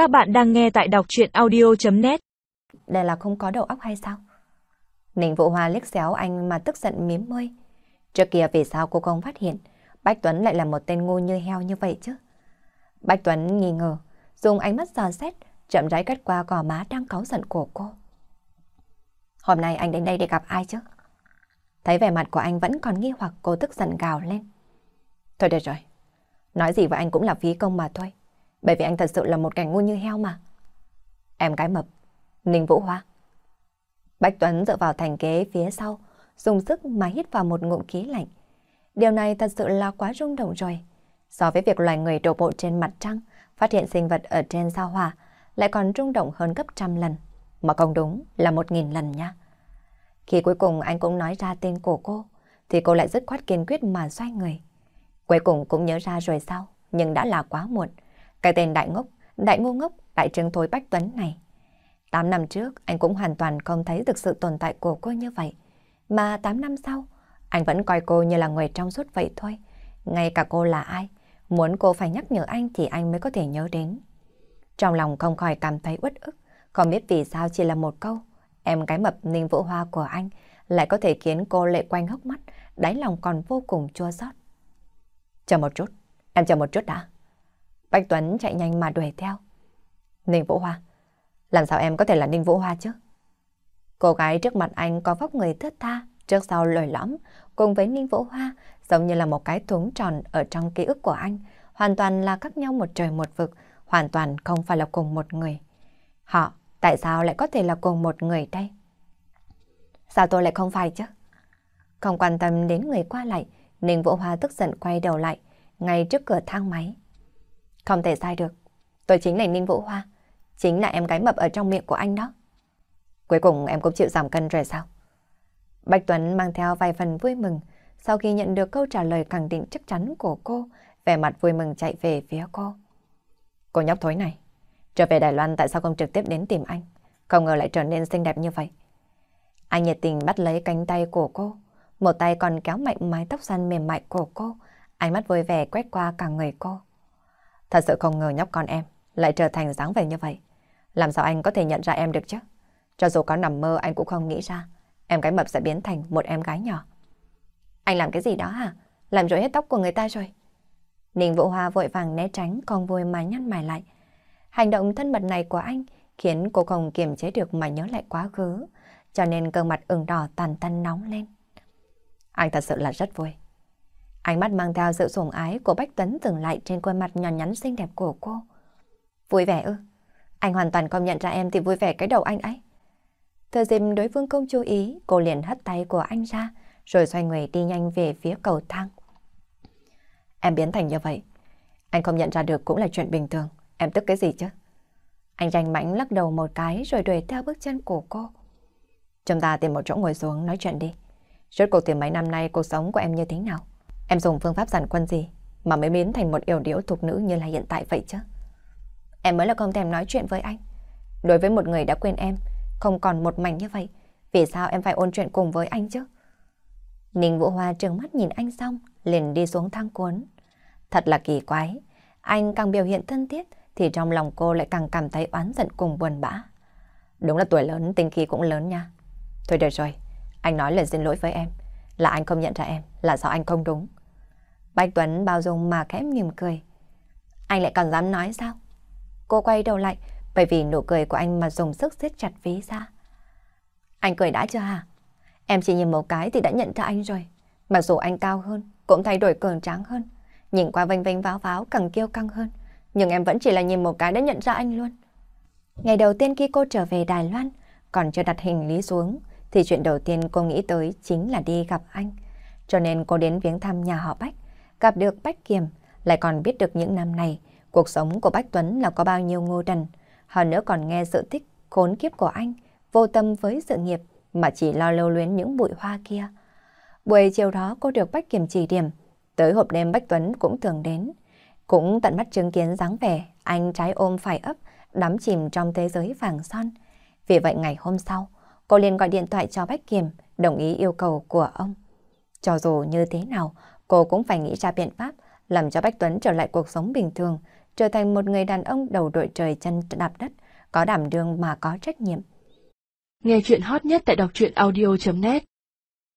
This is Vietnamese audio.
Các bạn đang nghe tại đọc chuyện audio.net Đây là không có đầu óc hay sao? Ninh Vũ Hoa liếc xéo anh mà tức giận miếm môi. Trước kia vì sao cô không phát hiện Bách Tuấn lại là một tên ngu như heo như vậy chứ? Bách Tuấn nghi ngờ, dùng ánh mắt giòn xét, chậm rãi cắt qua gò má đang cáu giận của cô. Hôm nay anh đến đây để gặp ai chứ? Thấy vẻ mặt của anh vẫn còn nghi hoặc cô tức giận gào lên. Thôi được rồi, nói gì với anh cũng là phí công mà thôi. Bởi vì anh thật sự là một cảnh ngu như heo mà. Em gái mập, Ninh Vũ Hoa. Bách Tuấn dựa vào thành kế phía sau, dùng sức mà hít vào một ngụm khí lạnh. Điều này thật sự là quá rung động rồi. So với việc loài người đổ bộ trên mặt trăng, phát hiện sinh vật ở trên sao hỏa, lại còn rung động hơn gấp trăm lần. Mà không đúng là một nghìn lần nha. Khi cuối cùng anh cũng nói ra tên của cô, thì cô lại dứt khoát kiên quyết mà xoay người. Cuối cùng cũng nhớ ra rồi sao, nhưng đã là quá muộn. Cái tên đại ngốc, đại ngu ngốc, đại trứng thối Bách Tuấn này. Tám năm trước, anh cũng hoàn toàn không thấy được sự tồn tại của cô như vậy. Mà tám năm sau, anh vẫn coi cô như là người trong suốt vậy thôi. Ngay cả cô là ai, muốn cô phải nhắc nhở anh thì anh mới có thể nhớ đến. Trong lòng không khỏi cảm thấy uất ức, không biết vì sao chỉ là một câu. Em gái mập ninh vũ hoa của anh lại có thể khiến cô lệ quanh hốc mắt, đáy lòng còn vô cùng chua xót. Chờ một chút, em chờ một chút đã. Bạch Tuấn chạy nhanh mà đuổi theo. Ninh Vũ Hoa, làm sao em có thể là Ninh Vũ Hoa chứ? Cô gái trước mặt anh có vóc người thướt tha, trước sau lồi lõm, cùng với Ninh Vũ Hoa giống như là một cái thúng tròn ở trong ký ức của anh, hoàn toàn là khác nhau một trời một vực, hoàn toàn không phải là cùng một người. Họ, tại sao lại có thể là cùng một người đây? Sao tôi lại không phải chứ? Không quan tâm đến người qua lại, Ninh Vũ Hoa tức giận quay đầu lại, ngay trước cửa thang máy. Không thể sai được. Tôi chính là Ninh Vũ Hoa. Chính là em gái mập ở trong miệng của anh đó. Cuối cùng em cũng chịu giảm cân rồi sao? Bạch Tuấn mang theo vài phần vui mừng. Sau khi nhận được câu trả lời khẳng định chắc chắn của cô, vẻ mặt vui mừng chạy về phía cô. Cô nhóc thối này, trở về Đài Loan tại sao không trực tiếp đến tìm anh? Không ngờ lại trở nên xinh đẹp như vậy. Anh nhiệt tình bắt lấy cánh tay của cô, một tay còn kéo mạnh mái tóc xanh mềm mại của cô, ánh mắt vui vẻ quét qua cả người cô. Thật sự không ngờ nhóc con em lại trở thành dáng vẻ như vậy. Làm sao anh có thể nhận ra em được chứ? Cho dù có nằm mơ anh cũng không nghĩ ra em gái mập sẽ biến thành một em gái nhỏ. Anh làm cái gì đó hả? Làm rối hết tóc của người ta rồi. Ninh Vũ Hoa vội vàng né tránh còn vui mà nhăn mày lại. Hành động thân mật này của anh khiến cô không kiềm chế được mà nhớ lại quá khứ, cho nên cơ mặt ửng đỏ tàn tân nóng lên. Anh thật sự là rất vui. Ánh mắt mang theo sự sủng ái của Bách Tuấn dừng lại trên khuôn mặt nhỏ nhắn xinh đẹp của cô. Vui vẻ ư? Anh hoàn toàn không nhận ra em thì vui vẻ cái đầu anh ấy. Thời dịp đối phương không chú ý, cô liền hất tay của anh ra, rồi xoay người đi nhanh về phía cầu thang. Em biến thành như vậy, anh không nhận ra được cũng là chuyện bình thường. Em tức cái gì chứ? Anh rành mãnh lắc đầu một cái rồi đuổi theo bước chân của cô. Chúng ta tìm một chỗ ngồi xuống nói chuyện đi. Rốt cuộc từ mấy năm nay cuộc sống của em như thế nào? Em dùng phương pháp giản quân gì mà mới biến thành một yêu điếu thuộc nữ như là hiện tại vậy chứ? Em mới là không thèm nói chuyện với anh. Đối với một người đã quên em, không còn một mảnh như vậy, vì sao em phải ôn chuyện cùng với anh chứ? Ninh Vũ Hoa trừng mắt nhìn anh xong, liền đi xuống thang cuốn. Thật là kỳ quái, anh càng biểu hiện thân thiết thì trong lòng cô lại càng cảm thấy oán giận cùng buồn bã. Đúng là tuổi lớn, tinh khí cũng lớn nha. Thôi được rồi, anh nói lời xin lỗi với em. Là anh không nhận ra em, là do anh không đúng. Bạch Tuấn bao dung mà khẽ mỉm cười. Anh lại còn dám nói sao? Cô quay đầu lại, bởi vì nụ cười của anh mà dùng sức siết chặt ví ra. Anh cười đã chưa hả? Em chỉ nhìn một cái thì đã nhận ra anh rồi. Mặc dù anh cao hơn, cũng thay đổi cường tráng hơn. Nhìn qua vênh vênh váo váo càng kiêu căng hơn. Nhưng em vẫn chỉ là nhìn một cái đã nhận ra anh luôn. Ngày đầu tiên khi cô trở về Đài Loan, còn chưa đặt hình lý xuống, thì chuyện đầu tiên cô nghĩ tới chính là đi gặp anh. Cho nên cô đến viếng thăm nhà họ Bách, gặp được Bách Kiềm, lại còn biết được những năm này, cuộc sống của Bách Tuấn là có bao nhiêu ngô đần. Hơn nữa còn nghe sự thích khốn kiếp của anh, vô tâm với sự nghiệp mà chỉ lo lưu luyến những bụi hoa kia. Buổi chiều đó cô được Bách Kiềm chỉ điểm, tới hộp đêm Bách Tuấn cũng thường đến. Cũng tận mắt chứng kiến dáng vẻ, anh trái ôm phải ấp, đắm chìm trong thế giới vàng son. Vì vậy ngày hôm sau, cô liền gọi điện thoại cho Bách Kiềm, đồng ý yêu cầu của ông. Cho dù như thế nào, cô cũng phải nghĩ ra biện pháp làm cho Bách Tuấn trở lại cuộc sống bình thường, trở thành một người đàn ông đầu đội trời chân đạp đất, có đảm đương mà có trách nhiệm. Nghe chuyện hot nhất tại đọc truyện audio.net